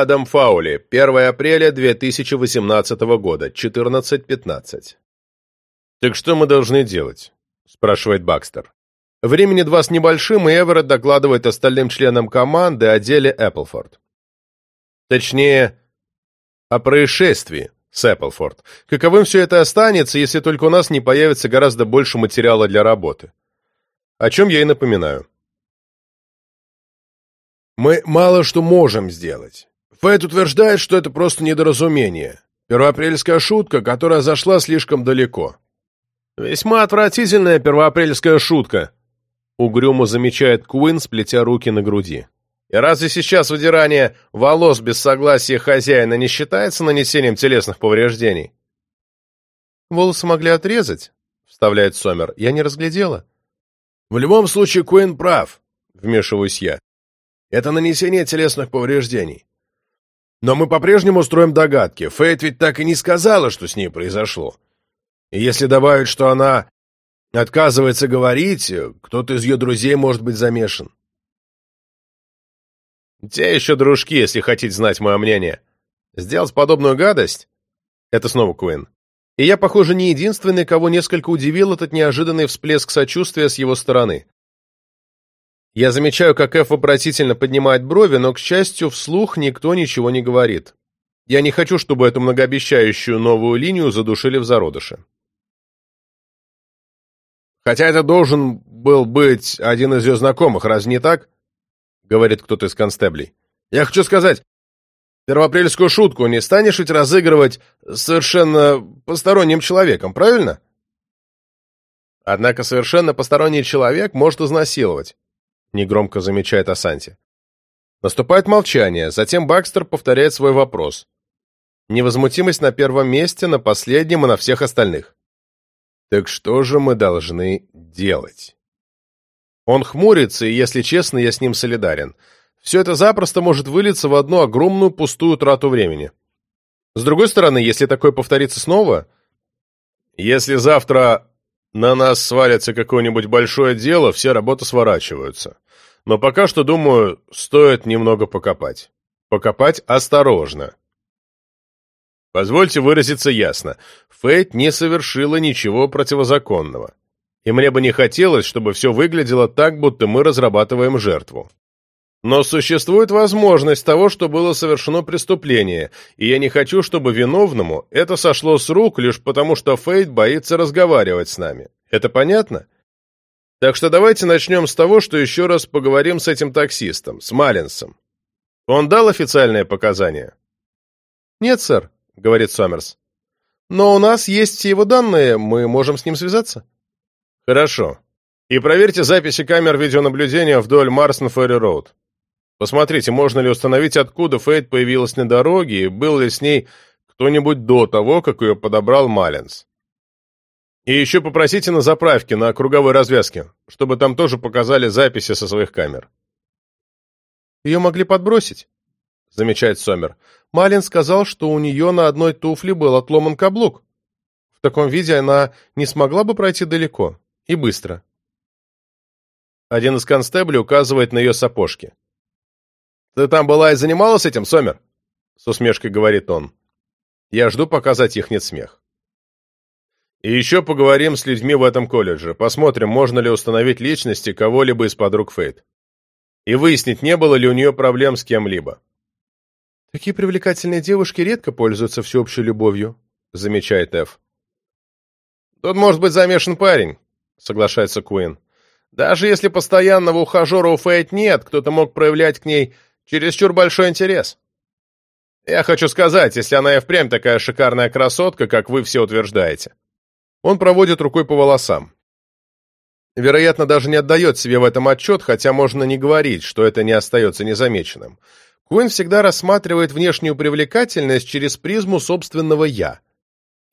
Адам Фаули, 1 апреля 2018 года, 14.15. «Так что мы должны делать?» – спрашивает Бакстер. Времени два с небольшим, и Эверетт докладывает остальным членам команды о деле Эпплфорд. Точнее, о происшествии с Эпплфорд. Каковым все это останется, если только у нас не появится гораздо больше материала для работы. О чем я и напоминаю. Мы мало что можем сделать. Фэт утверждает, что это просто недоразумение. Первоапрельская шутка, которая зашла слишком далеко. Весьма отвратительная первоапрельская шутка, угрюмо замечает Куин, сплетя руки на груди. И разве сейчас выдирание волос без согласия хозяина не считается нанесением телесных повреждений? Волосы могли отрезать, вставляет Сомер. Я не разглядела. В любом случае Куин прав, вмешиваюсь я. Это нанесение телесных повреждений. Но мы по-прежнему строим догадки. Фейт ведь так и не сказала, что с ней произошло. И если добавить, что она отказывается говорить, кто-то из ее друзей может быть замешан. Те еще дружки, если хотите знать мое мнение. Сделать подобную гадость? Это снова Куин. И я, похоже, не единственный, кого несколько удивил этот неожиданный всплеск сочувствия с его стороны. Я замечаю, как Эф вопросительно поднимает брови, но, к счастью, вслух никто ничего не говорит. Я не хочу, чтобы эту многообещающую новую линию задушили в зародыше. Хотя это должен был быть один из ее знакомых, разве не так? Говорит кто-то из констеблей. Я хочу сказать, первоапрельскую шутку не станешь ведь разыгрывать совершенно посторонним человеком, правильно? Однако совершенно посторонний человек может изнасиловать. — негромко замечает Асанти. Наступает молчание, затем Бакстер повторяет свой вопрос. Невозмутимость на первом месте, на последнем и на всех остальных. Так что же мы должны делать? Он хмурится, и, если честно, я с ним солидарен. Все это запросто может вылиться в одну огромную пустую трату времени. С другой стороны, если такое повторится снова... Если завтра на нас свалится какое-нибудь большое дело, все работы сворачиваются. Но пока что, думаю, стоит немного покопать. Покопать осторожно. Позвольте выразиться ясно. Фейт не совершила ничего противозаконного. И мне бы не хотелось, чтобы все выглядело так, будто мы разрабатываем жертву. Но существует возможность того, что было совершено преступление, и я не хочу, чтобы виновному это сошло с рук лишь потому, что Фейт боится разговаривать с нами. Это понятно? Так что давайте начнем с того, что еще раз поговорим с этим таксистом, с Маллинсом. Он дал официальные показания? Нет, сэр, говорит Сомерс. Но у нас есть все его данные, мы можем с ним связаться. Хорошо. И проверьте записи камер видеонаблюдения вдоль Марсон-Ферри-Роуд. Посмотрите, можно ли установить, откуда Фейт появилась на дороге и был ли с ней кто-нибудь до того, как ее подобрал Маллинс. И еще попросите на заправке, на круговой развязке, чтобы там тоже показали записи со своих камер. Ее могли подбросить, замечает Сомер. Малин сказал, что у нее на одной туфле был отломан каблук. В таком виде она не смогла бы пройти далеко и быстро. Один из констеблей указывает на ее сапожки. «Ты там была и занималась этим, Сомер?» С усмешкой говорит он. Я жду, пока затихнет смех. И еще поговорим с людьми в этом колледже, посмотрим, можно ли установить личности кого-либо из подруг Фейт. И выяснить, не было ли у нее проблем с кем-либо. «Такие привлекательные девушки редко пользуются всеобщей любовью», — замечает Эф. «Тут может быть замешан парень», — соглашается Куин. «Даже если постоянного ухажера у Фейт нет, кто-то мог проявлять к ней чересчур большой интерес. Я хочу сказать, если она и впрямь такая шикарная красотка, как вы все утверждаете». Он проводит рукой по волосам. Вероятно, даже не отдает себе в этом отчет, хотя можно не говорить, что это не остается незамеченным. Куин всегда рассматривает внешнюю привлекательность через призму собственного «я».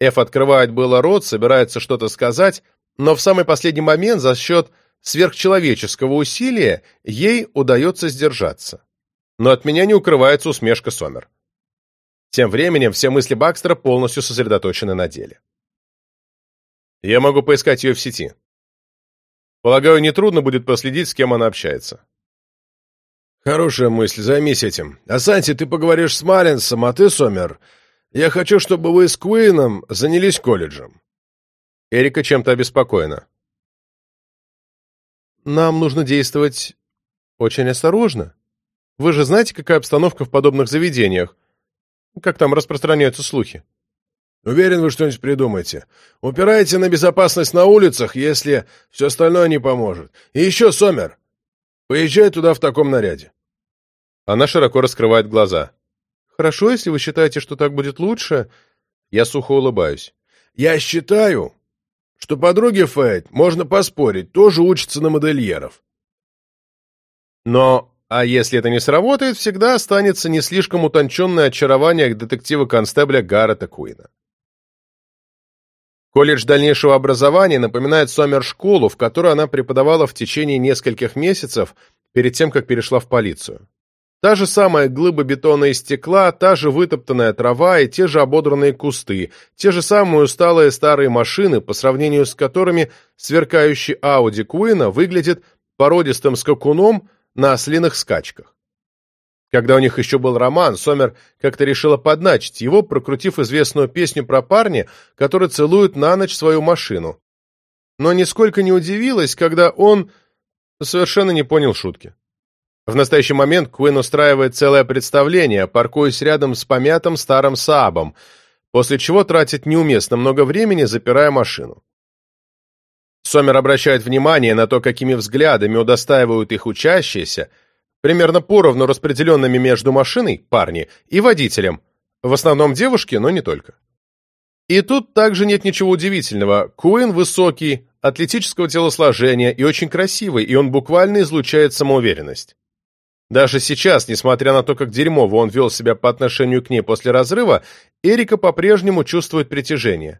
Эф открывает было рот, собирается что-то сказать, но в самый последний момент за счет сверхчеловеческого усилия ей удается сдержаться. Но от меня не укрывается усмешка Сомер. Тем временем все мысли Бакстера полностью сосредоточены на деле. Я могу поискать ее в сети. Полагаю, нетрудно будет проследить, с кем она общается. Хорошая мысль, займись этим. А Санти, ты поговоришь с Малинсом, а ты, Сомер, я хочу, чтобы вы с Куином занялись колледжем. Эрика чем-то обеспокоена. Нам нужно действовать очень осторожно. Вы же знаете, какая обстановка в подобных заведениях? Как там распространяются слухи? Уверен, вы что-нибудь придумаете. Упирайте на безопасность на улицах, если все остальное не поможет. И еще, Сомер, поезжай туда в таком наряде. Она широко раскрывает глаза. Хорошо, если вы считаете, что так будет лучше. Я сухо улыбаюсь. Я считаю, что подруги Фейт, можно поспорить, тоже учатся на модельеров. Но, а если это не сработает, всегда останется не слишком утонченное очарование детектива-констебля Гаррета Куина. Колледж дальнейшего образования напоминает Сомер-школу, в которой она преподавала в течение нескольких месяцев перед тем, как перешла в полицию. Та же самая глыба бетона и стекла, та же вытоптанная трава и те же ободранные кусты, те же самые усталые старые машины, по сравнению с которыми сверкающий Ауди Куина выглядит породистым скакуном на ослиных скачках. Когда у них еще был роман, Сомер как-то решила подначить его, прокрутив известную песню про парня, который целует на ночь свою машину. Но нисколько не удивилась, когда он совершенно не понял шутки. В настоящий момент Куин устраивает целое представление, паркуясь рядом с помятым старым Саабом, после чего тратит неуместно много времени, запирая машину. Сомер обращает внимание на то, какими взглядами удостаивают их учащиеся, примерно поровну распределенными между машиной, парни, и водителем, в основном девушки, но не только. И тут также нет ничего удивительного. Куин высокий, атлетического телосложения и очень красивый, и он буквально излучает самоуверенность. Даже сейчас, несмотря на то, как дерьмово он вел себя по отношению к ней после разрыва, Эрика по-прежнему чувствует притяжение.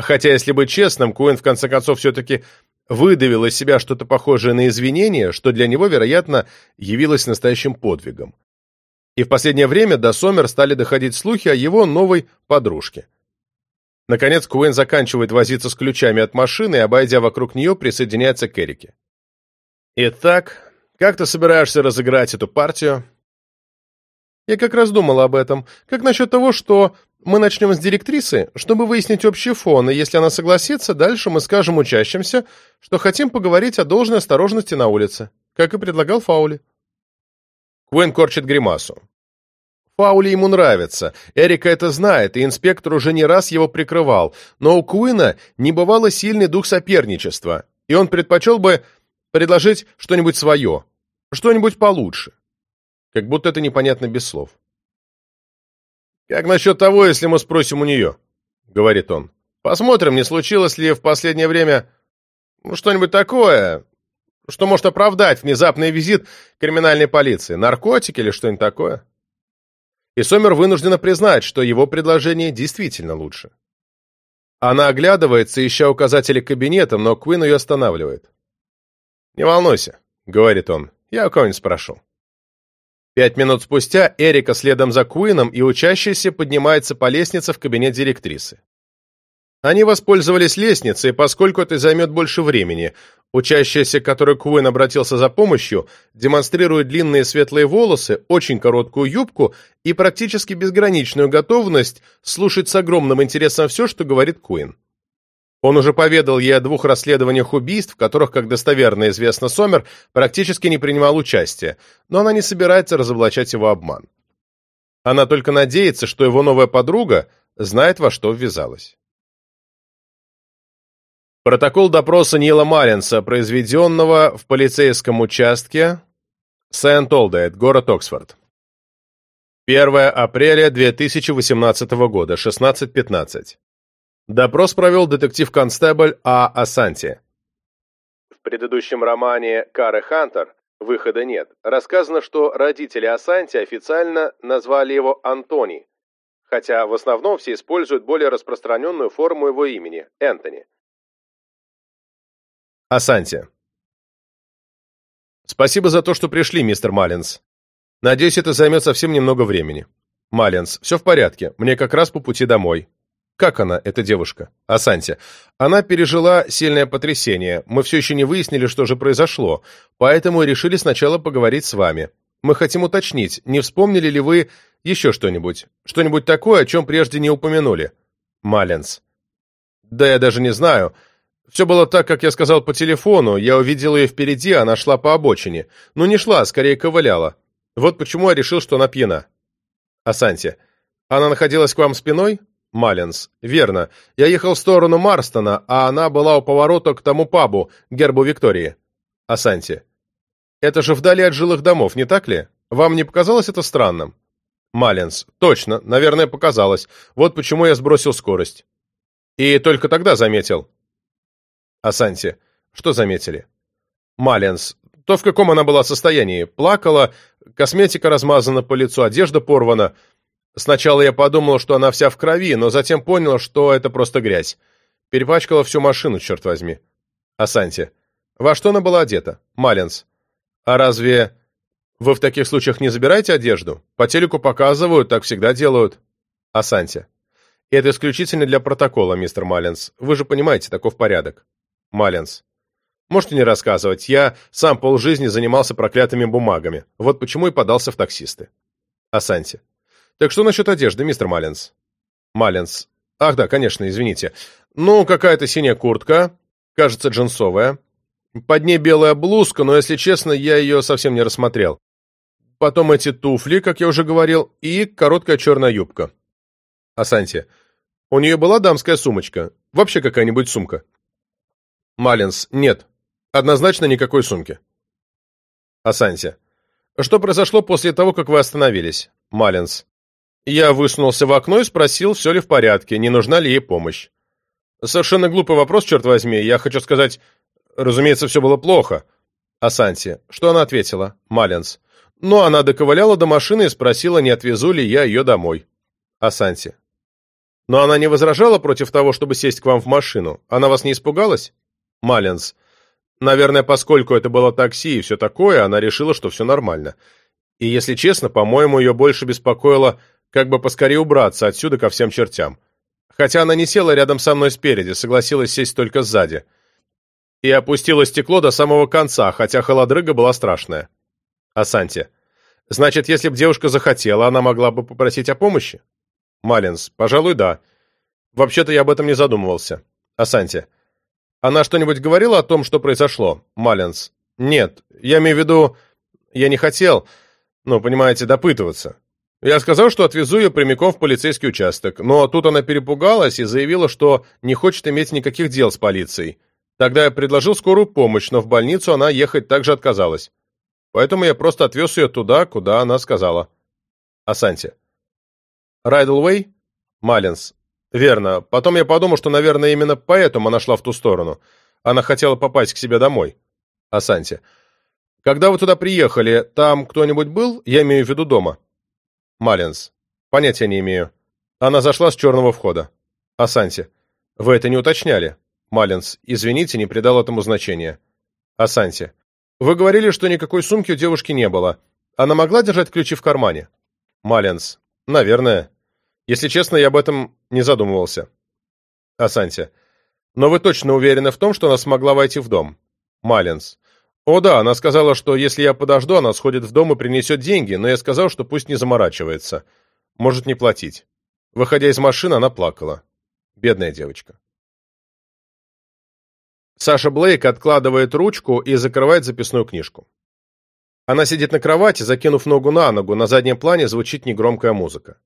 Хотя, если быть честным, Куин в конце концов все-таки выдавил из себя что-то похожее на извинение, что для него, вероятно, явилось настоящим подвигом. И в последнее время до Сомер стали доходить слухи о его новой подружке. Наконец, Куин заканчивает возиться с ключами от машины и, обойдя вокруг нее, присоединяется к Эрике. «Итак, как ты собираешься разыграть эту партию? Я как раз думала об этом. Как насчет того, что мы начнем с директрисы, чтобы выяснить общий фон, и если она согласится, дальше мы скажем учащимся, что хотим поговорить о должной осторожности на улице, как и предлагал Фаули. Куин корчит гримасу. Фаули ему нравится, Эрика это знает, и инспектор уже не раз его прикрывал, но у Куина не бывало сильный дух соперничества, и он предпочел бы предложить что-нибудь свое, что-нибудь получше. Как будто это непонятно без слов. «Как насчет того, если мы спросим у нее?» — говорит он. «Посмотрим, не случилось ли в последнее время ну, что-нибудь такое, что может оправдать внезапный визит криминальной полиции, наркотики или что-нибудь такое?» И Сомер вынуждена признать, что его предложение действительно лучше. Она оглядывается, ища указатели кабинета, но Куин ее останавливает. «Не волнуйся», — говорит он, — «я у кого-нибудь спрошу». Пять минут спустя Эрика следом за Куином и учащийся поднимается по лестнице в кабинет директрисы. Они воспользовались лестницей, поскольку это займет больше времени. Учащаяся, к которой Куин обратился за помощью, демонстрирует длинные светлые волосы, очень короткую юбку и практически безграничную готовность слушать с огромным интересом все, что говорит Куин. Он уже поведал ей о двух расследованиях убийств, в которых, как достоверно известно Сомер, практически не принимал участия, но она не собирается разоблачать его обман. Она только надеется, что его новая подруга знает, во что ввязалась. Протокол допроса Нила Маринса, произведенного в полицейском участке Сент-Олдейт, город Оксфорд. 1 апреля 2018 года, 16.15. Допрос провел детектив-констебль А. Асанти. В предыдущем романе «Кары Хантер» «Выхода нет» рассказано, что родители Асанти официально назвали его Антони, хотя в основном все используют более распространенную форму его имени – Энтони. Асанти. Спасибо за то, что пришли, мистер Маллинс. Надеюсь, это займет совсем немного времени. Маллинс, все в порядке, мне как раз по пути домой. Как она, эта девушка? Асанти. Она пережила сильное потрясение. Мы все еще не выяснили, что же произошло, поэтому решили сначала поговорить с вами. Мы хотим уточнить, не вспомнили ли вы еще что-нибудь? Что-нибудь такое, о чем прежде не упомянули? Маллинс. Да я даже не знаю. Все было так, как я сказал по телефону. Я увидел ее впереди, она шла по обочине. Ну, не шла, а скорее ковыляла. Вот почему я решил, что она пьяна. Асанти. Она находилась к вам спиной? Маллинс. Верно. Я ехал в сторону Марстона, а она была у поворота к тому пабу, гербу Виктории. Асанти. Это же вдали от жилых домов, не так ли? Вам не показалось это странным? Маллинс. Точно, наверное, показалось. Вот почему я сбросил скорость. И только тогда заметил. Асанти. Что заметили? Маллинс. То, в каком она была состоянии. Плакала, косметика размазана по лицу, одежда порвана. Сначала я подумал, что она вся в крови, но затем понял, что это просто грязь. Перепачкала всю машину, черт возьми. Асанти. Во что она была одета? Маллинс. А разве вы в таких случаях не забираете одежду? По телеку показывают, так всегда делают. Асанти. Это исключительно для протокола, мистер Маллинс. Вы же понимаете, таков порядок. Маллинс. Можете не рассказывать. Я сам полжизни занимался проклятыми бумагами. Вот почему и подался в таксисты. Асанти. Так что насчет одежды, мистер Маллинс? Маллинс. Ах да, конечно, извините. Ну, какая-то синяя куртка, кажется, джинсовая. Под ней белая блузка, но, если честно, я ее совсем не рассмотрел. Потом эти туфли, как я уже говорил, и короткая черная юбка. Асанти. У нее была дамская сумочка. Вообще какая-нибудь сумка. Маллинс. Нет. Однозначно никакой сумки. Асанти. Что произошло после того, как вы остановились? Маллинс. Я высунулся в окно и спросил, все ли в порядке, не нужна ли ей помощь. Совершенно глупый вопрос, черт возьми. Я хочу сказать, Разумеется, все было плохо. Асанти. Что она ответила? Маллинс. Ну, она доковыляла до машины и спросила, не отвезу ли я ее домой. Асанти. Но она не возражала против того, чтобы сесть к вам в машину. Она вас не испугалась? Маллинс. Наверное, поскольку это было такси и все такое, она решила, что все нормально. И, если честно, по-моему, ее больше беспокоило, как бы поскорее убраться отсюда ко всем чертям. Хотя она не села рядом со мной спереди, согласилась сесть только сзади и опустила стекло до самого конца, хотя холодрыга была страшная. Асанти. Значит, если бы девушка захотела, она могла бы попросить о помощи? Малинс. Пожалуй, да. Вообще-то я об этом не задумывался. Асанти. Она что-нибудь говорила о том, что произошло? Малинс. Нет. Я имею в виду, я не хотел, ну, понимаете, допытываться. Я сказал, что отвезу ее прямиком в полицейский участок, но тут она перепугалась и заявила, что не хочет иметь никаких дел с полицией Тогда я предложил скорую помощь, но в больницу она ехать также отказалась. Поэтому я просто отвез ее туда, куда она сказала. Асанти. Райдлвей? Маллинс. Верно. Потом я подумал, что, наверное, именно поэтому она шла в ту сторону. Она хотела попасть к себе домой. Асанти. Когда вы туда приехали, там кто-нибудь был? Я имею в виду дома. Маллинс. Понятия не имею. Она зашла с черного входа. Асанти. Вы это не уточняли. Маллинс. Извините, не придал этому значения. Асанти. Вы говорили, что никакой сумки у девушки не было. Она могла держать ключи в кармане? Маллинс. Наверное. Если честно, я об этом не задумывался. Асанти. Но вы точно уверены в том, что она смогла войти в дом? Маллинс. О да, она сказала, что если я подожду, она сходит в дом и принесет деньги, но я сказал, что пусть не заморачивается. Может не платить. Выходя из машины, она плакала. Бедная девочка. Саша Блейк откладывает ручку и закрывает записную книжку. Она сидит на кровати, закинув ногу на ногу, на заднем плане звучит негромкая музыка.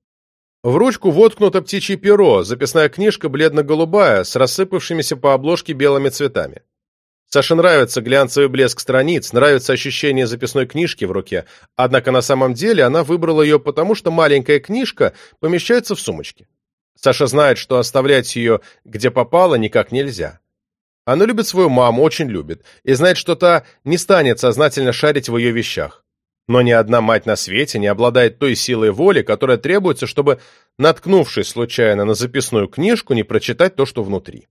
В ручку воткнуто птичье перо, записная книжка бледно-голубая, с рассыпавшимися по обложке белыми цветами. Саше нравится глянцевый блеск страниц, нравится ощущение записной книжки в руке, однако на самом деле она выбрала ее потому, что маленькая книжка помещается в сумочке. Саша знает, что оставлять ее где попало никак нельзя. Она любит свою маму, очень любит, и знает, что та не станет сознательно шарить в ее вещах. Но ни одна мать на свете не обладает той силой воли, которая требуется, чтобы, наткнувшись случайно на записную книжку, не прочитать то, что внутри.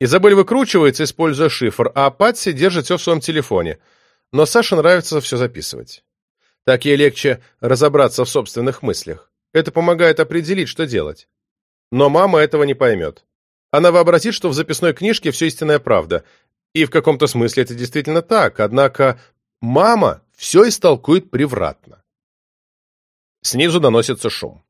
Изабель выкручивается, используя шифр, а Патси держит все в своем телефоне. Но Саше нравится все записывать. Так ей легче разобраться в собственных мыслях. Это помогает определить, что делать. Но мама этого не поймет. Она вообразит, что в записной книжке все истинная правда. И в каком-то смысле это действительно так. Однако мама все истолкует превратно. Снизу доносится шум.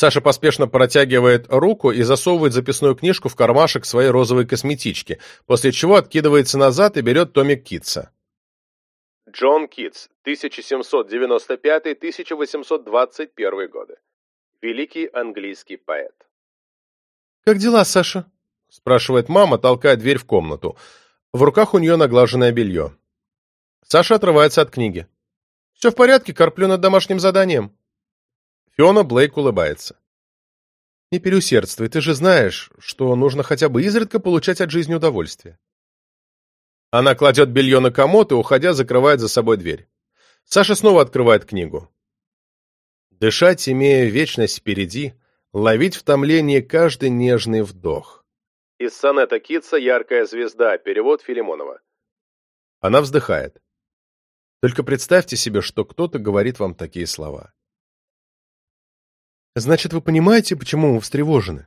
Саша поспешно протягивает руку и засовывает записную книжку в кармашек своей розовой косметички, после чего откидывается назад и берет томик Китса. Джон Китс, 1795-1821 годы. Великий английский поэт. «Как дела, Саша?» — спрашивает мама, толкая дверь в комнату. В руках у нее наглаженное белье. Саша отрывается от книги. «Все в порядке, корплю над домашним заданием». Фиона Блейк улыбается. «Не переусердствуй, ты же знаешь, что нужно хотя бы изредка получать от жизни удовольствие». Она кладет белье на комод и, уходя, закрывает за собой дверь. Саша снова открывает книгу. Дышать, имея вечность впереди, ловить в томлении каждый нежный вдох. Из сонета Китса «Яркая звезда», перевод Филимонова. Она вздыхает. Только представьте себе, что кто-то говорит вам такие слова. Значит, вы понимаете, почему мы встревожены?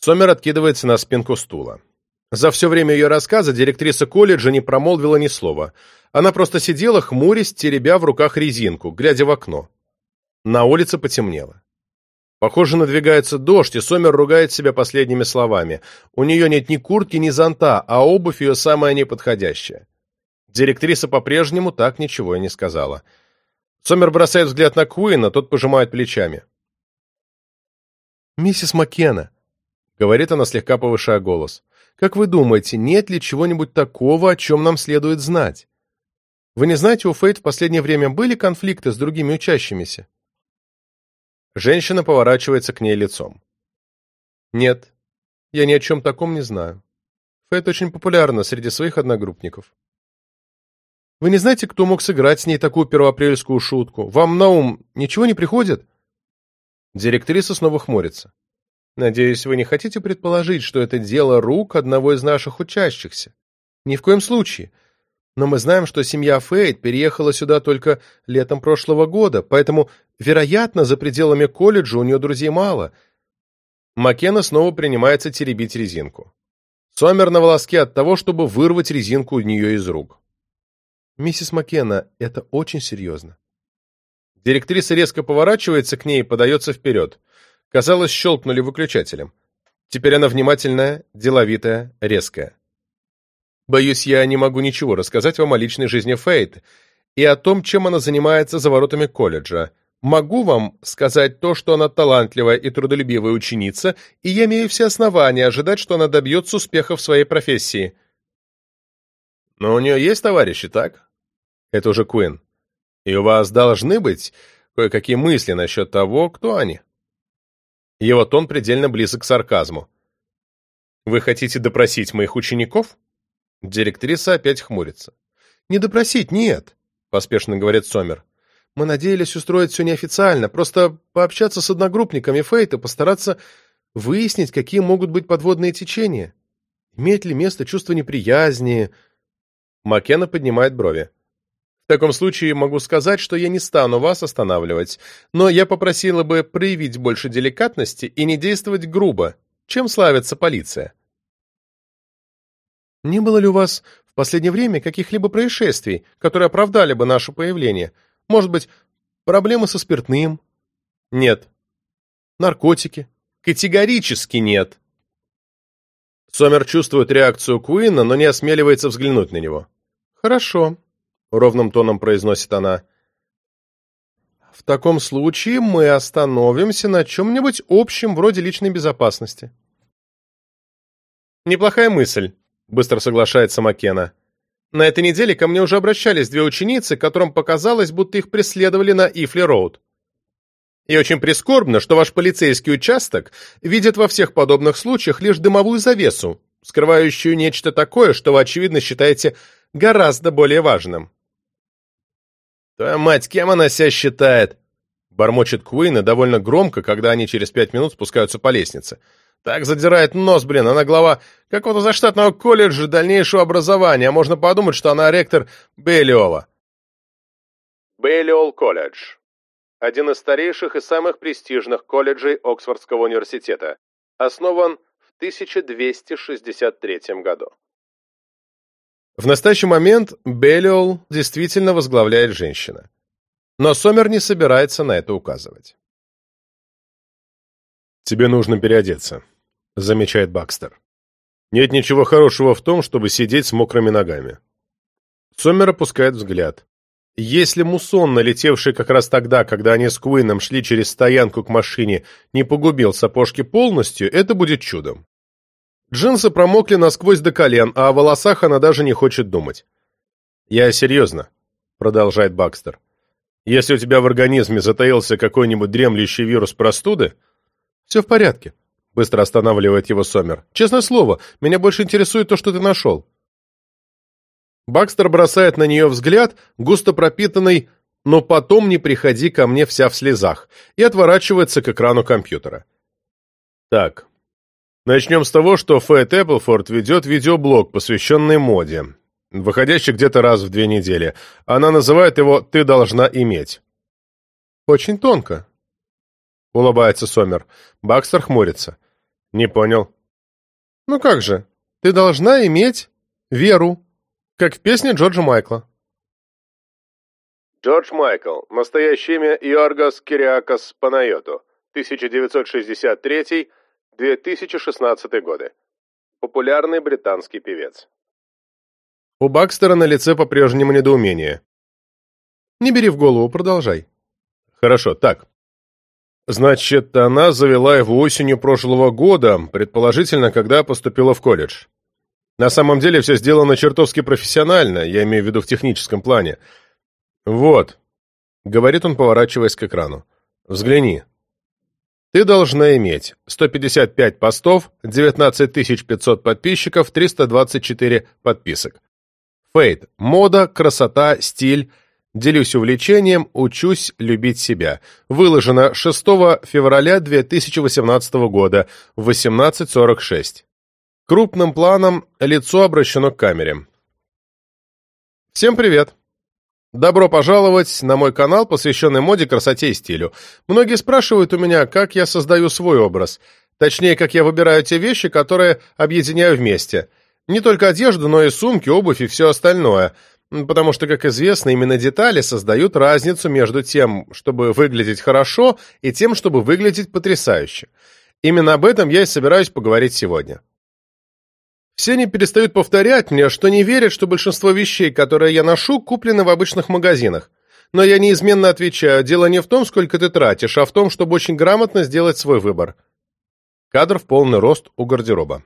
Сомер откидывается на спинку стула. За все время ее рассказа директриса колледжа не промолвила ни слова. Она просто сидела, хмурясь, теребя в руках резинку, глядя в окно. На улице потемнело. Похоже, надвигается дождь, и Сомер ругает себя последними словами. У нее нет ни куртки, ни зонта, а обувь ее самая неподходящая. Директриса по-прежнему так ничего и не сказала. Сомер бросает взгляд на Куина, тот пожимает плечами. «Миссис Маккена», — говорит она, слегка повышая голос, как вы думаете, нет ли чего-нибудь такого, о чем нам следует знать? Вы не знаете, у Фейт в последнее время были конфликты с другими учащимися? Женщина поворачивается к ней лицом. Нет, я ни о чем таком не знаю. Фейт очень популярна среди своих одногруппников. Вы не знаете, кто мог сыграть с ней такую первоапрельскую шутку? Вам на ум ничего не приходит? Директриса снова хмурится. Надеюсь, вы не хотите предположить, что это дело рук одного из наших учащихся? Ни в коем случае. Но мы знаем, что семья Фейт переехала сюда только летом прошлого года, поэтому, вероятно, за пределами колледжа у нее друзей мало. Маккена снова принимается теребить резинку. Сомер на волоске от того, чтобы вырвать резинку у нее из рук. «Миссис Маккена, это очень серьезно». Директриса резко поворачивается к ней и подается вперед. Казалось, щелкнули выключателем. Теперь она внимательная, деловитая, резкая. Боюсь, я не могу ничего рассказать вам о личной жизни Фейт и о том, чем она занимается за воротами колледжа. Могу вам сказать то, что она талантливая и трудолюбивая ученица, и я имею все основания ожидать, что она добьется успеха в своей профессии. Но у нее есть товарищи, так? Это уже Куин. И у вас должны быть кое-какие мысли насчет того, кто они. Его тон предельно близок к сарказму. «Вы хотите допросить моих учеников?» Директриса опять хмурится. «Не допросить, нет», — поспешно говорит Сомер. «Мы надеялись устроить все неофициально, просто пообщаться с одногруппниками Фейта, постараться выяснить, какие могут быть подводные течения. Имеет ли место чувство неприязни?» Маккена поднимает брови. Таком случае могу сказать, что я не стану вас останавливать, но я попросила бы проявить больше деликатности и не действовать грубо, чем славится полиция. Не было ли у вас в последнее время каких-либо происшествий, которые оправдали бы наше появление? Может быть, проблемы со спиртным? Нет. Наркотики? Категорически нет. Сомер чувствует реакцию Куина, но не осмеливается взглянуть на него. Хорошо, ровным тоном произносит она. В таком случае мы остановимся на чем-нибудь общем вроде личной безопасности. Неплохая мысль, быстро соглашается Маккена. На этой неделе ко мне уже обращались две ученицы, которым показалось, будто их преследовали на Ифли-Роуд. И очень прискорбно, что ваш полицейский участок видит во всех подобных случаях лишь дымовую завесу, скрывающую нечто такое, что вы, очевидно, считаете гораздо более важным. «Твоя мать, кем она себя считает?» Бормочет Куин и довольно громко, когда они через пять минут спускаются по лестнице. Так задирает нос, блин, она глава какого-то заштатного колледжа дальнейшего образования, а можно подумать, что она ректор Бейлиола. Бейлиол колледж. Один из старейших и самых престижных колледжей Оксфордского университета. Основан в 1263 году. В настоящий момент Беллиол действительно возглавляет женщина. Но Сомер не собирается на это указывать. «Тебе нужно переодеться», — замечает Бакстер. «Нет ничего хорошего в том, чтобы сидеть с мокрыми ногами». Сомер опускает взгляд. Если мусон, налетевший как раз тогда, когда они с Куином шли через стоянку к машине, не погубил сапожки полностью, это будет чудом. Джинсы промокли насквозь до колен, а о волосах она даже не хочет думать. «Я серьезно», — продолжает Бакстер. «Если у тебя в организме затаился какой-нибудь дремлющий вирус простуды...» «Все в порядке», — быстро останавливает его Сомер. «Честное слово, меня больше интересует то, что ты нашел». Бакстер бросает на нее взгляд, густо пропитанный «но потом не приходи ко мне вся в слезах» и отворачивается к экрану компьютера. Так, начнем с того, что Фэт Эпплфорд ведет видеоблог, посвященный моде, выходящий где-то раз в две недели. Она называет его «Ты должна иметь». «Очень тонко», — улыбается Сомер. Бакстер хмурится. «Не понял». «Ну как же, ты должна иметь веру», как в песне Джорджа Майкла. Джордж Майкл. Настоящее имя Иоргос Кириакос Панайоту. 1963-2016 годы. Популярный британский певец. У Бакстера на лице по-прежнему недоумение. Не бери в голову, продолжай. Хорошо, так. Значит, она завела его осенью прошлого года, предположительно, когда поступила в колледж. На самом деле все сделано чертовски профессионально, я имею в виду в техническом плане. Вот, говорит он, поворачиваясь к экрану. Взгляни. Ты должна иметь 155 постов, 19 500 подписчиков, 324 подписок. Фейт. Мода, красота, стиль. Делюсь увлечением, учусь любить себя. Выложено 6 февраля 2018 года в 18.46. Крупным планом лицо обращено к камере. Всем привет! Добро пожаловать на мой канал, посвященный моде, красоте и стилю. Многие спрашивают у меня, как я создаю свой образ. Точнее, как я выбираю те вещи, которые объединяю вместе. Не только одежду, но и сумки, обувь и все остальное. Потому что, как известно, именно детали создают разницу между тем, чтобы выглядеть хорошо, и тем, чтобы выглядеть потрясающе. Именно об этом я и собираюсь поговорить сегодня. Все не перестают повторять мне, что не верят, что большинство вещей, которые я ношу, куплены в обычных магазинах. Но я неизменно отвечаю, дело не в том, сколько ты тратишь, а в том, чтобы очень грамотно сделать свой выбор. Кадр в полный рост у гардероба.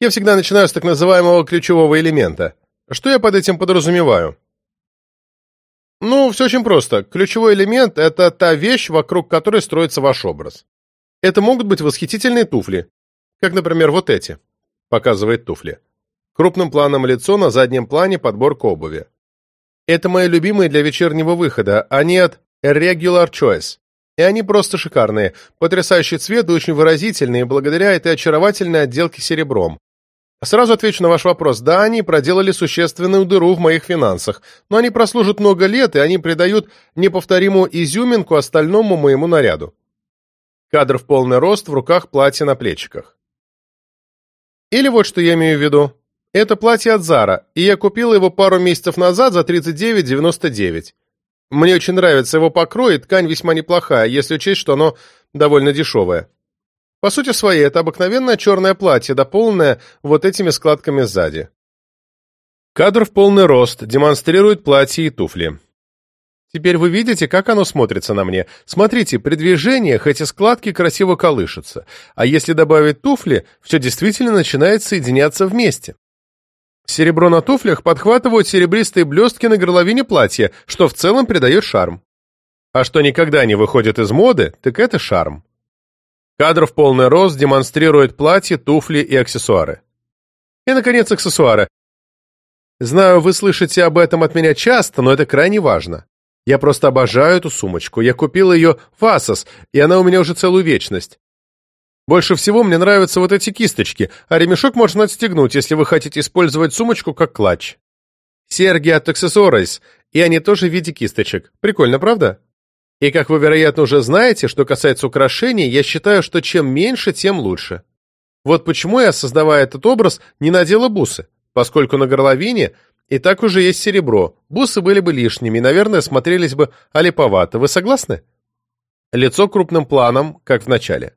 Я всегда начинаю с так называемого ключевого элемента. Что я под этим подразумеваю? Ну, все очень просто. Ключевой элемент – это та вещь, вокруг которой строится ваш образ. Это могут быть восхитительные туфли, как, например, вот эти показывает туфли. Крупным планом лицо, на заднем плане подборка обуви. Это мои любимые для вечернего выхода, они от Irregular Choice. И они просто шикарные, потрясающий цвет и очень выразительные, благодаря этой очаровательной отделке серебром. Сразу отвечу на ваш вопрос. Да, они проделали существенную дыру в моих финансах, но они прослужат много лет, и они придают неповторимую изюминку остальному моему наряду. Кадр в полный рост, в руках платье на плечиках. Или вот что я имею в виду. Это платье от Зара, и я купила его пару месяцев назад за 39,99. Мне очень нравится его покрой, и ткань весьма неплохая, если учесть, что оно довольно дешевое. По сути своей, это обыкновенное черное платье, дополненное вот этими складками сзади. Кадр в полный рост демонстрирует платье и туфли. Теперь вы видите, как оно смотрится на мне. Смотрите, при движениях эти складки красиво колышутся, а если добавить туфли, все действительно начинает соединяться вместе. Серебро на туфлях подхватывают серебристые блестки на горловине платья, что в целом придает шарм. А что никогда не выходит из моды, так это шарм. Кадр в полный рост демонстрирует платье, туфли и аксессуары. И, наконец, аксессуары. Знаю, вы слышите об этом от меня часто, но это крайне важно. Я просто обожаю эту сумочку. Я купил ее в Асос, и она у меня уже целую вечность. Больше всего мне нравятся вот эти кисточки, а ремешок можно отстегнуть, если вы хотите использовать сумочку как клатч. Серьги от Accessories, и они тоже в виде кисточек. Прикольно, правда? И как вы, вероятно, уже знаете, что касается украшений, я считаю, что чем меньше, тем лучше. Вот почему я, создавая этот образ, не надела бусы. поскольку на горловине и так уже есть серебро, бусы были бы лишними, наверное, смотрелись бы олиповато. Вы согласны? Лицо крупным планом, как в начале.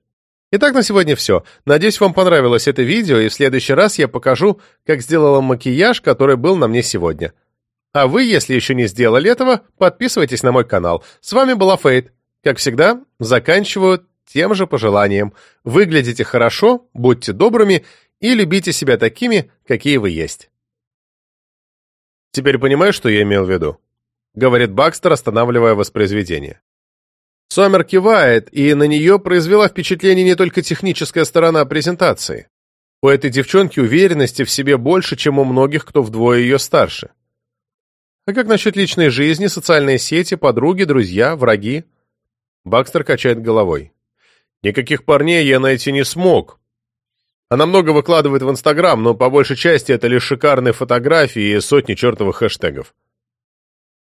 Итак, на сегодня все. Надеюсь, вам понравилось это видео, и в следующий раз я покажу, как сделала макияж, который был на мне сегодня. А вы, если еще не сделали этого, подписывайтесь на мой канал. С вами была Фейт. Как всегда, заканчиваю тем же пожеланием. Выглядите хорошо, будьте добрыми и любите себя такими, какие вы есть. Теперь понимаешь, что я имел в виду? Говорит Бакстер, останавливая воспроизведение. Сомер кивает, и на нее произвела впечатление не только техническая сторона презентации. У этой девчонки уверенности в себе больше, чем у многих, кто вдвое ее старше. А как насчет личной жизни, социальные сети, подруги, друзья, враги? Бакстер качает головой. Никаких парней я найти не смог. Она много выкладывает в Инстаграм, но по большей части это лишь шикарные фотографии и сотни чертовых хэштегов.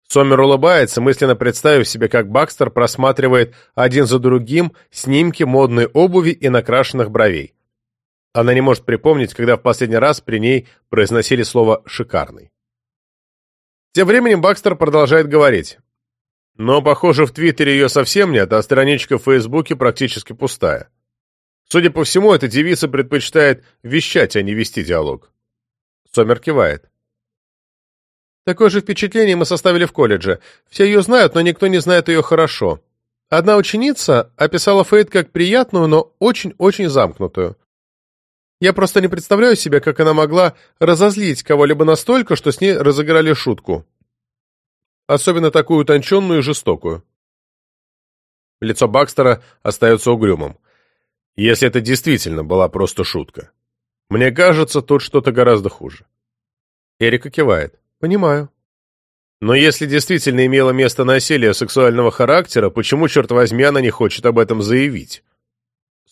Сомер улыбается, мысленно представив себе, как Бакстер просматривает один за другим снимки модной обуви и накрашенных бровей. Она не может припомнить, когда в последний раз при ней произносили слово «шикарный». Тем временем Бакстер продолжает говорить. Но, похоже, в Твиттере ее совсем нет, а страничка в Фейсбуке практически пустая. Судя по всему, эта девица предпочитает вещать, а не вести диалог. Сомер кивает. Такое же впечатление мы составили в колледже. Все ее знают, но никто не знает ее хорошо. Одна ученица описала Фейт как приятную, но очень-очень замкнутую. Я просто не представляю себе, как она могла разозлить кого-либо настолько, что с ней разыграли шутку. Особенно такую утонченную и жестокую. Лицо Бакстера остается угрюмым. Если это действительно была просто шутка. Мне кажется, тут что-то гораздо хуже. Эрика кивает. Понимаю. Но если действительно имело место насилие сексуального характера, почему, черт возьми, она не хочет об этом заявить?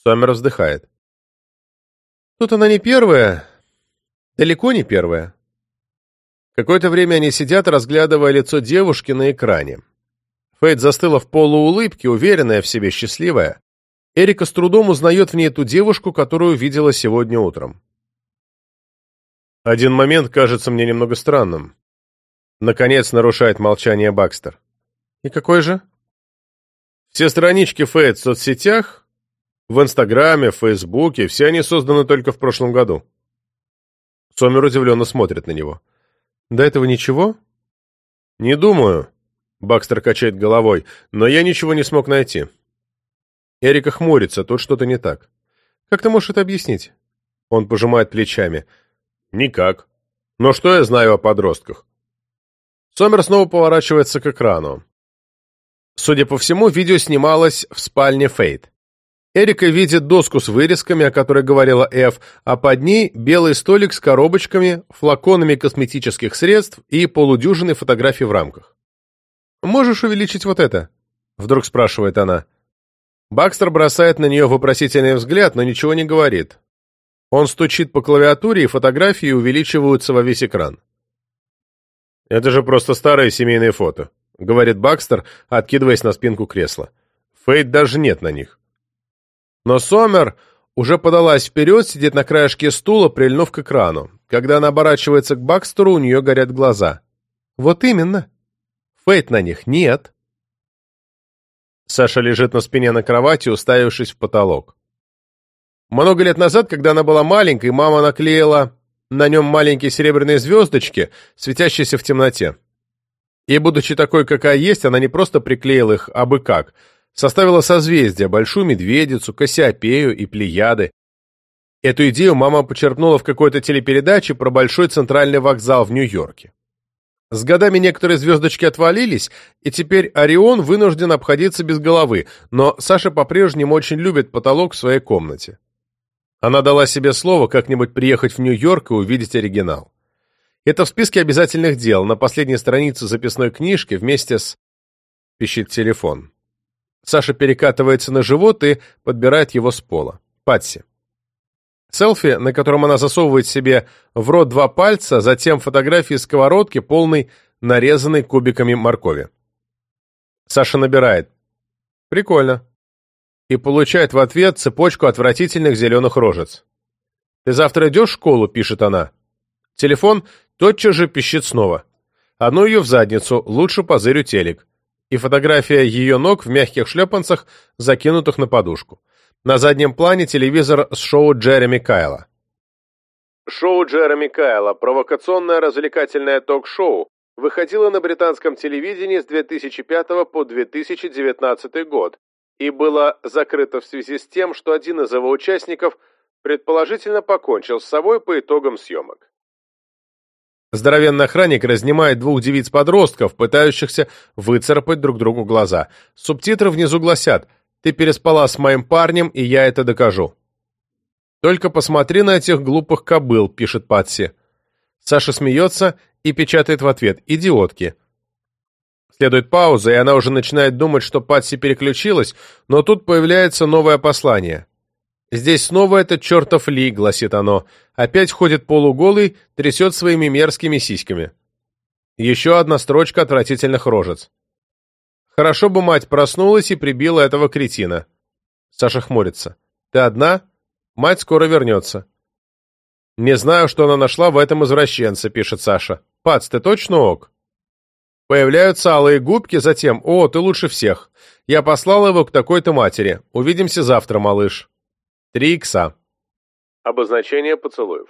Сомер вздыхает. Тут она не первая, далеко не первая. Какое-то время они сидят, разглядывая лицо девушки на экране. Фейт застыла в полуулыбке, уверенная в себе, счастливая. Эрика с трудом узнает в ней ту девушку, которую видела сегодня утром. Один момент кажется мне немного странным. Наконец нарушает молчание Бакстер. И какой же? Все странички Фейт в соцсетях в Инстаграме, в Фейсбуке, все они созданы только в прошлом году. Сомер удивленно смотрит на него. До этого ничего? Не думаю. Бакстер качает головой, но я ничего не смог найти. Эрика хмурится, тут что-то не так. Как ты можешь это объяснить? Он пожимает плечами. Никак. Но что я знаю о подростках? Сомер снова поворачивается к экрану. Судя по всему, видео снималось в спальне Фейт. Эрика видит доску с вырезками, о которой говорила Эф, а под ней белый столик с коробочками, флаконами косметических средств и полудюжиной фотографий в рамках. «Можешь увеличить вот это?» — вдруг спрашивает она. Бакстер бросает на нее вопросительный взгляд, но ничего не говорит. Он стучит по клавиатуре, и фотографии увеличиваются во весь экран. «Это же просто старые семейные фото», — говорит Бакстер, откидываясь на спинку кресла. «Фейт даже нет на них». Но Сомер уже подалась вперед, сидит на краешке стула, прильнув к экрану. Когда она оборачивается к Бакстеру, у нее горят глаза. «Вот именно. Фейт на них нет». Саша лежит на спине на кровати, уставившись в потолок. Много лет назад, когда она была маленькой, мама наклеила на нем маленькие серебряные звездочки, светящиеся в темноте. И, будучи такой, какая есть, она не просто приклеила их, а бы как – составила созвездия, Большую Медведицу, Кассиопею и Плеяды. Эту идею мама почерпнула в какой-то телепередаче про большой центральный вокзал в Нью-Йорке. С годами некоторые звездочки отвалились, и теперь Орион вынужден обходиться без головы, но Саша по-прежнему очень любит потолок в своей комнате. Она дала себе слово как-нибудь приехать в Нью-Йорк и увидеть оригинал. Это в списке обязательных дел, на последней странице записной книжки вместе с... пищит телефон. Саша перекатывается на живот и подбирает его с пола. Патси. Селфи, на котором она засовывает себе в рот два пальца, затем фотографии сковородки, полной нарезанной кубиками моркови. Саша набирает. Прикольно. И получает в ответ цепочку отвратительных зеленых рожец. «Ты завтра идешь в школу?» – пишет она. Телефон тотчас же пищит снова. Одну ее в задницу, лучше позырю телек. И фотография ее ног в мягких шлепанцах, закинутых на подушку. На заднем плане телевизор с шоу Джереми Кайла. Шоу Джереми Кайла, провокационное развлекательное ток-шоу, выходило на британском телевидении с 2005 по 2019 год и было закрыто в связи с тем, что один из его участников предположительно покончил с собой по итогам съемок. Здоровенный охранник разнимает двух девиц-подростков, пытающихся выцарапать друг другу глаза. Субтитры внизу гласят «Ты переспала с моим парнем, и я это докажу». «Только посмотри на этих глупых кобыл», — пишет Патси. Саша смеется и печатает в ответ «Идиотки». Следует пауза, и она уже начинает думать, что Патси переключилась, но тут появляется новое послание. «Здесь снова этот чертов Ли», — гласит оно. Опять ходит полуголый, трясет своими мерзкими сиськами. Еще одна строчка отвратительных рожец. Хорошо бы мать проснулась и прибила этого кретина. Саша хмурится. «Ты одна? Мать скоро вернется». «Не знаю, что она нашла в этом извращенце», — пишет Саша. «Пац, ты точно ок?» Появляются алые губки, затем «О, ты лучше всех. Я послал его к такой-то матери. Увидимся завтра, малыш». Три икса. Обозначение поцелуев.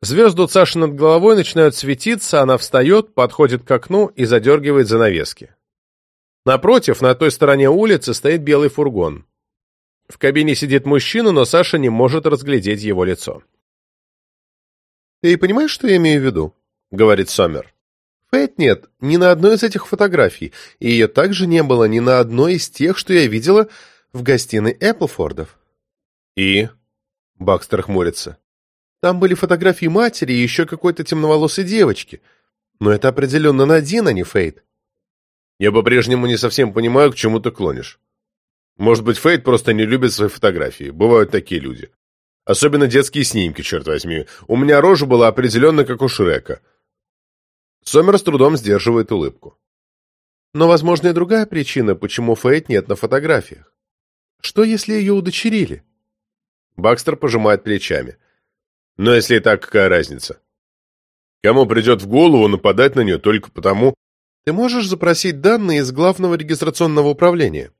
Звезды у Саши над головой начинают светиться, она встает, подходит к окну и задергивает занавески. Напротив, на той стороне улицы, стоит белый фургон. В кабине сидит мужчина, но Саша не может разглядеть его лицо. «Ты понимаешь, что я имею в виду?» — говорит Сомер. «Фейт нет ни на одной из этих фотографий, и ее также не было ни на одной из тех, что я видела в гостиной Эпплфордов. «И?» — Бакстер хмурится. «Там были фотографии матери и еще какой-то темноволосой девочки. Но это определенно Надин, а не Фейт». «Я по-прежнему не совсем понимаю, к чему ты клонишь. Может быть, Фейт просто не любит свои фотографии. Бывают такие люди. Особенно детские снимки, черт возьми. У меня рожа была определенно как у Шрека». Сомер с трудом сдерживает улыбку. Но, возможно, и другая причина, почему Фейт нет на фотографиях. Что, если ее удочерили? Бакстер пожимает плечами. Но если и так, какая разница? Кому придет в голову нападать на нее только потому... Ты можешь запросить данные из главного регистрационного управления?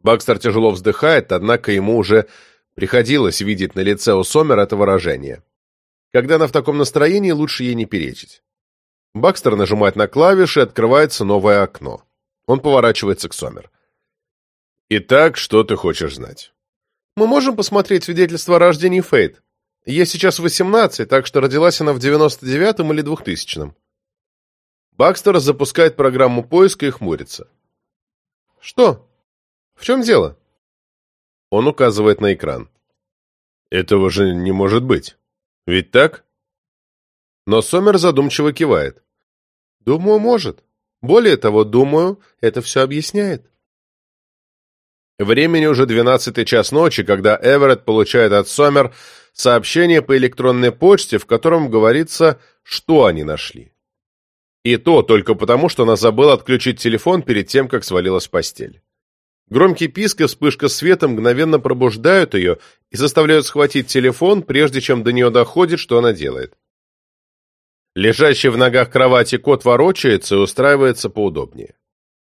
Бакстер тяжело вздыхает, однако ему уже приходилось видеть на лице у Сомер это выражение. Когда она в таком настроении, лучше ей не перечить. Бакстер нажимает на клавиши, открывается новое окно. Он поворачивается к Сомер. «Итак, что ты хочешь знать?» Мы можем посмотреть свидетельство о рождении Фейт. Ей сейчас 18, так что родилась она в 99-м или 2000-м. Бакстер запускает программу поиска и хмурится. Что? В чем дело? Он указывает на экран. Этого же не может быть. Ведь так? Но Сомер задумчиво кивает. Думаю, может. Более того, думаю, это все объясняет. Времени уже двенадцатый час ночи, когда Эверетт получает от Сомер сообщение по электронной почте, в котором говорится, что они нашли. И то только потому, что она забыла отключить телефон перед тем, как свалилась в постель. Громкий писк и вспышка света мгновенно пробуждают ее и заставляют схватить телефон, прежде чем до нее доходит, что она делает. Лежащий в ногах кровати кот ворочается и устраивается поудобнее.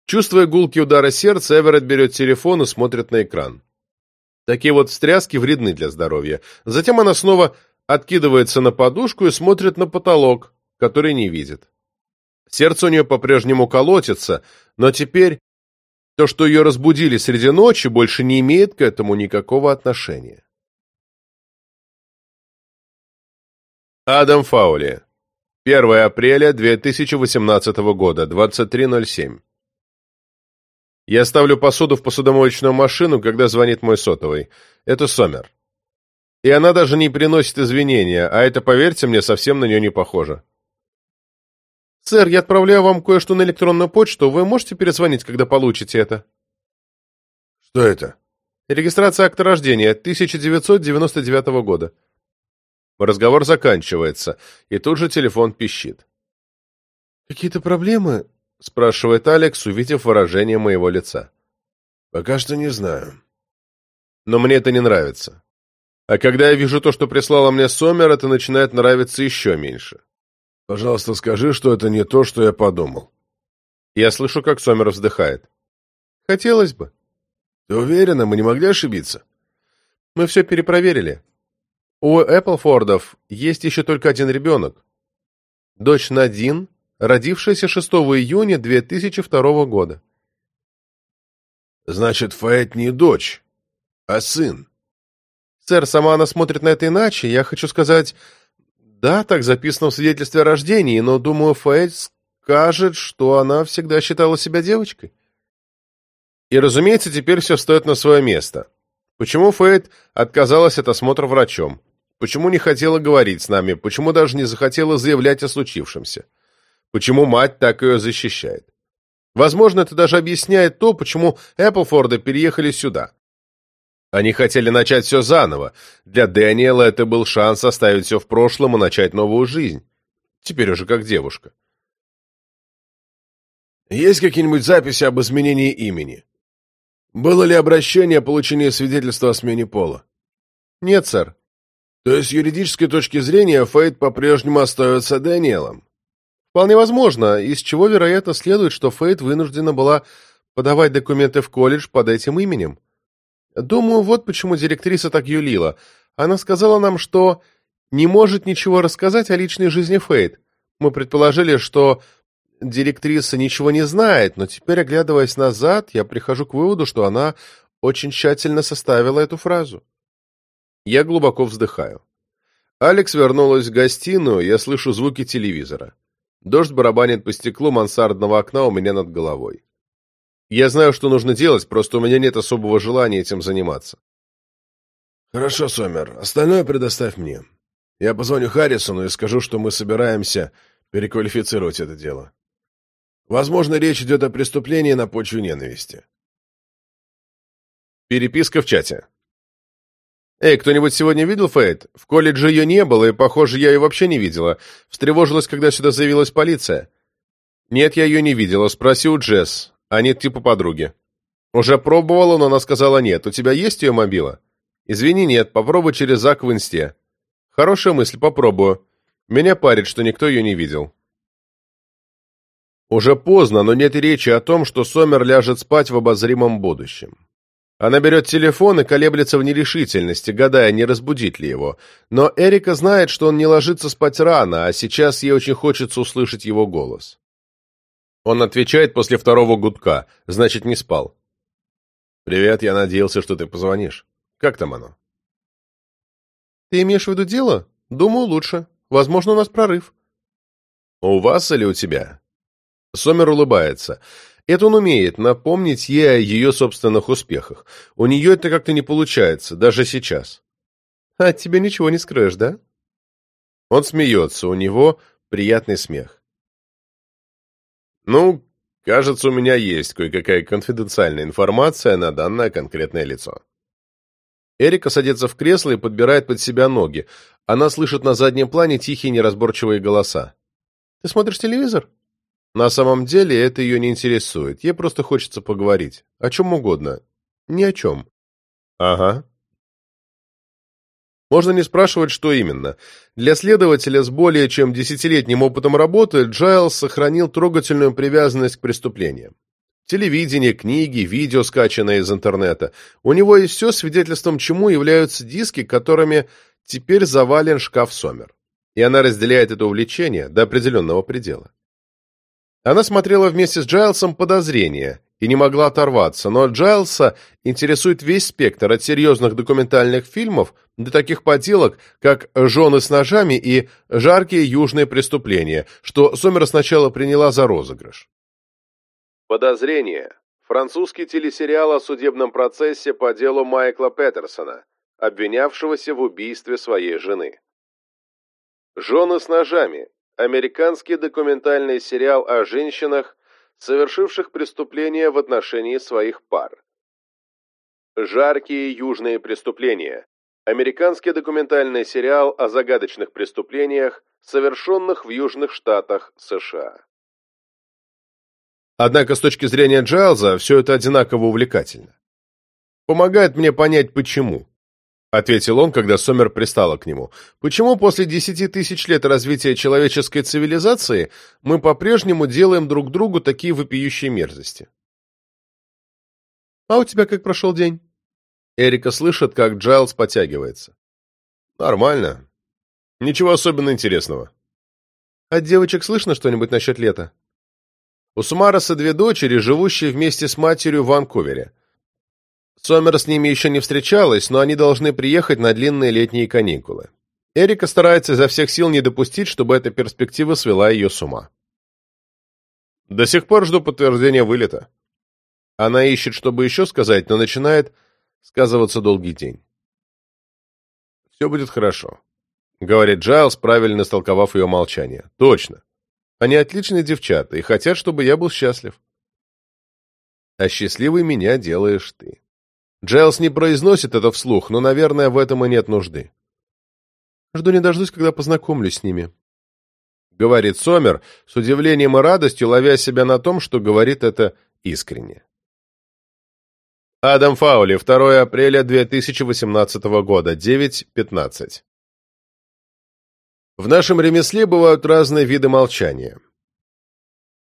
Чувствуя гулки удара сердца, Эверетт берет телефон и смотрит на экран. Такие вот встряски вредны для здоровья. Затем она снова откидывается на подушку и смотрит на потолок, который не видит. Сердце у нее по-прежнему колотится, но теперь то, что ее разбудили среди ночи, больше не имеет к этому никакого отношения. Адам Фаули. 1 апреля 2018 года, 23.07. Я ставлю посуду в посудомоечную машину, когда звонит мой сотовый. Это Сомер. И она даже не приносит извинения, а это, поверьте мне, совсем на нее не похоже. «Сэр, я отправляю вам кое-что на электронную почту. Вы можете перезвонить, когда получите это?» «Что это?» «Регистрация акта рождения 1999 года». Разговор заканчивается, и тут же телефон пищит. «Какие-то проблемы?» — спрашивает Алекс, увидев выражение моего лица. «Пока что не знаю». «Но мне это не нравится». А когда я вижу то, что прислала мне Сомер, это начинает нравиться еще меньше. Пожалуйста, скажи, что это не то, что я подумал. Я слышу, как Сомер вздыхает. Хотелось бы. Ты уверена, мы не могли ошибиться? Мы все перепроверили. У Эпплфордов есть еще только один ребенок. Дочь Надин, родившаяся 6 июня 2002 года. Значит, Фаэт не дочь, а сын. Сэр, сама она смотрит на это иначе. Я хочу сказать, да, так записано в свидетельстве о рождении, но, думаю, Фаэт скажет, что она всегда считала себя девочкой. И, разумеется, теперь все стоит на свое место. Почему Фейт отказалась от осмотра врачом? Почему не хотела говорить с нами? Почему даже не захотела заявлять о случившемся? Почему мать так ее защищает? Возможно, это даже объясняет то, почему Эпплфорды переехали сюда. Они хотели начать все заново. Для Дэниела это был шанс оставить все в прошлом и начать новую жизнь. Теперь уже как девушка. Есть какие-нибудь записи об изменении имени? Было ли обращение о получении свидетельства о смене пола? Нет, сэр. То есть с юридической точки зрения Фейт по-прежнему остается Дэниелом? Вполне возможно, из чего, вероятно, следует, что Фейт вынуждена была подавать документы в колледж под этим именем. Думаю, вот почему директриса так юлила. Она сказала нам, что не может ничего рассказать о личной жизни Фейт. Мы предположили, что директриса ничего не знает, но теперь, оглядываясь назад, я прихожу к выводу, что она очень тщательно составила эту фразу. Я глубоко вздыхаю. Алекс вернулась в гостиную, я слышу звуки телевизора. Дождь барабанит по стеклу мансардного окна у меня над головой. Я знаю, что нужно делать, просто у меня нет особого желания этим заниматься. Хорошо, Сомер, остальное предоставь мне. Я позвоню Харрисону и скажу, что мы собираемся переквалифицировать это дело. Возможно, речь идет о преступлении на почве ненависти. Переписка в чате. «Эй, кто-нибудь сегодня видел Фейт? В колледже ее не было, и, похоже, я ее вообще не видела. Встревожилась, когда сюда заявилась полиция». «Нет, я ее не видела. Спроси у Джесс. Они типа подруги». «Уже пробовала, но она сказала нет. У тебя есть ее мобила?» «Извини, нет. Попробуй через Зак в инсте». «Хорошая мысль, попробую. Меня парит, что никто ее не видел». Уже поздно, но нет речи о том, что Сомер ляжет спать в обозримом будущем. Она берет телефон и колеблется в нерешительности, гадая, не разбудить ли его. Но Эрика знает, что он не ложится спать рано, а сейчас ей очень хочется услышать его голос. Он отвечает после второго гудка, значит, не спал. «Привет, я надеялся, что ты позвонишь. Как там оно?» «Ты имеешь в виду дело? Думаю, лучше. Возможно, у нас прорыв». «У вас или у тебя?» Сомер улыбается. Это он умеет, напомнить ей о ее собственных успехах. У нее это как-то не получается, даже сейчас. А от тебя ничего не скроешь, да? Он смеется, у него приятный смех. Ну, кажется, у меня есть кое-какая конфиденциальная информация на данное конкретное лицо. Эрика садится в кресло и подбирает под себя ноги. Она слышит на заднем плане тихие неразборчивые голоса. «Ты смотришь телевизор?» На самом деле это ее не интересует, ей просто хочется поговорить. О чем угодно. Ни о чем. Ага. Можно не спрашивать, что именно. Для следователя с более чем десятилетним опытом работы Джайлс сохранил трогательную привязанность к преступлениям. Телевидение, книги, видео, скачанные из интернета. У него есть все, свидетельством чему являются диски, которыми теперь завален шкаф Сомер. И она разделяет это увлечение до определенного предела. Она смотрела вместе с Джайлсом подозрения и не могла оторваться, но Джайлса интересует весь спектр от серьезных документальных фильмов до таких поделок, как «Жены с ножами» и «Жаркие южные преступления», что Сомер сначала приняла за розыгрыш. Подозрение. Французский телесериал о судебном процессе по делу Майкла Петерсона, обвинявшегося в убийстве своей жены. «Жены с ножами» американский документальный сериал о женщинах, совершивших преступления в отношении своих пар. Жаркие южные преступления. Американский документальный сериал о загадочных преступлениях, совершенных в Южных Штатах США. Однако с точки зрения Джайлза все это одинаково увлекательно. Помогает мне понять, почему. — ответил он, когда Сомер пристала к нему. «Почему после десяти тысяч лет развития человеческой цивилизации мы по-прежнему делаем друг другу такие вопиющие мерзости?» «А у тебя как прошел день?» Эрика слышит, как Джайлз потягивается. «Нормально. Ничего особенно интересного». «От девочек слышно что-нибудь насчет лета?» У Сумараса две дочери, живущие вместе с матерью в Ванкувере. Сомер с ними еще не встречалась, но они должны приехать на длинные летние каникулы. Эрика старается изо всех сил не допустить, чтобы эта перспектива свела ее с ума. До сих пор жду подтверждения вылета. Она ищет, чтобы еще сказать, но начинает сказываться долгий день. «Все будет хорошо», — говорит Джайлз, правильно истолковав ее молчание. «Точно. Они отличные девчата и хотят, чтобы я был счастлив». «А счастливый меня делаешь ты». Джайлз не произносит это вслух, но, наверное, в этом и нет нужды. «Жду не дождусь, когда познакомлюсь с ними», — говорит Сомер, с удивлением и радостью, ловя себя на том, что говорит это искренне. Адам Фаули, 2 апреля 2018 года, 9.15. В нашем ремесле бывают разные виды молчания.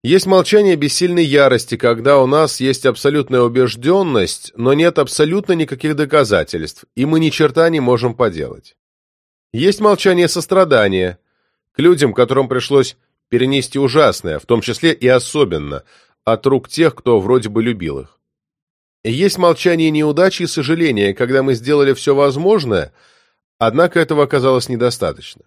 Есть молчание бессильной ярости, когда у нас есть абсолютная убежденность, но нет абсолютно никаких доказательств, и мы ни черта не можем поделать. Есть молчание сострадания к людям, которым пришлось перенести ужасное, в том числе и особенно, от рук тех, кто вроде бы любил их. есть молчание неудачи и сожаления, когда мы сделали все возможное, однако этого оказалось недостаточно.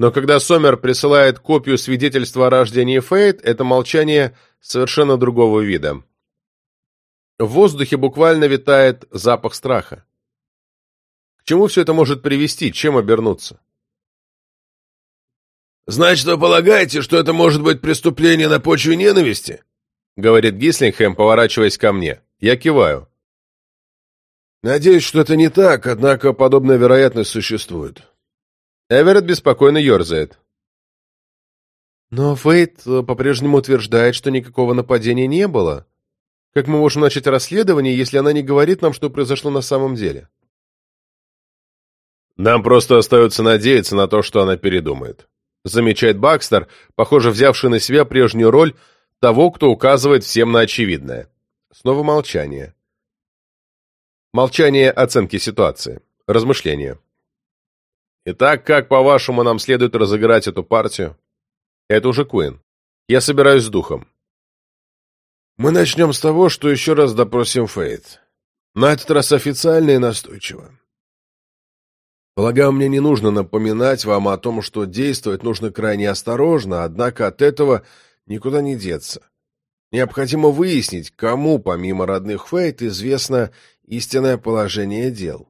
Но когда Сомер присылает копию свидетельства о рождении Фейт, это молчание совершенно другого вида. В воздухе буквально витает запах страха. К чему все это может привести, чем обернуться? «Значит, вы полагаете, что это может быть преступление на почве ненависти?» — говорит Гислингхэм, поворачиваясь ко мне. Я киваю. «Надеюсь, что это не так, однако подобная вероятность существует. Эверетт беспокойно ерзает. Но Фейт э, по-прежнему утверждает, что никакого нападения не было. Как мы можем начать расследование, если она не говорит нам, что произошло на самом деле? Нам просто остается надеяться на то, что она передумает. Замечает Бакстер, похоже, взявший на себя прежнюю роль того, кто указывает всем на очевидное. Снова молчание. Молчание оценки ситуации. Размышления. Итак, как, по-вашему, нам следует разыграть эту партию? Это уже Куин. Я собираюсь с духом. Мы начнем с того, что еще раз допросим Фейт. На этот раз официально и настойчиво. Полагаю, мне не нужно напоминать вам о том, что действовать нужно крайне осторожно, однако от этого никуда не деться. Необходимо выяснить, кому, помимо родных Фейт, известно истинное положение дел.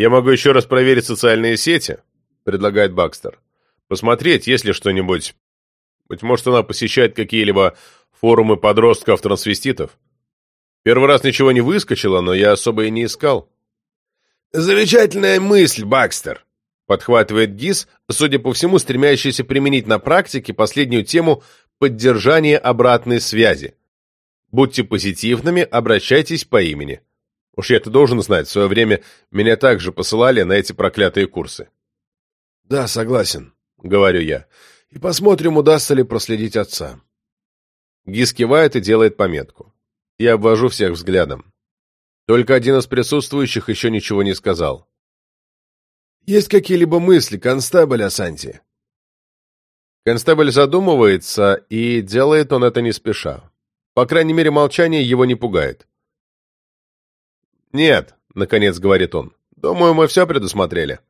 «Я могу еще раз проверить социальные сети», — предлагает Бакстер. «Посмотреть, есть ли что-нибудь. Быть может, она посещает какие-либо форумы подростков-трансвеститов. Первый раз ничего не выскочило, но я особо и не искал». «Замечательная мысль, Бакстер», — подхватывает ГИС, судя по всему, стремящийся применить на практике последнюю тему поддержания обратной связи. Будьте позитивными, обращайтесь по имени. Уж я-то должен знать, в свое время меня также посылали на эти проклятые курсы. «Да, согласен», — говорю я. «И посмотрим, удастся ли проследить отца». Гис кивает и делает пометку. Я обвожу всех взглядом. Только один из присутствующих еще ничего не сказал. «Есть какие-либо мысли, констебль Асанти?» Констебль задумывается, и делает он это не спеша. По крайней мере, молчание его не пугает. «Нет», — наконец говорит он, — «думаю, мы все предусмотрели».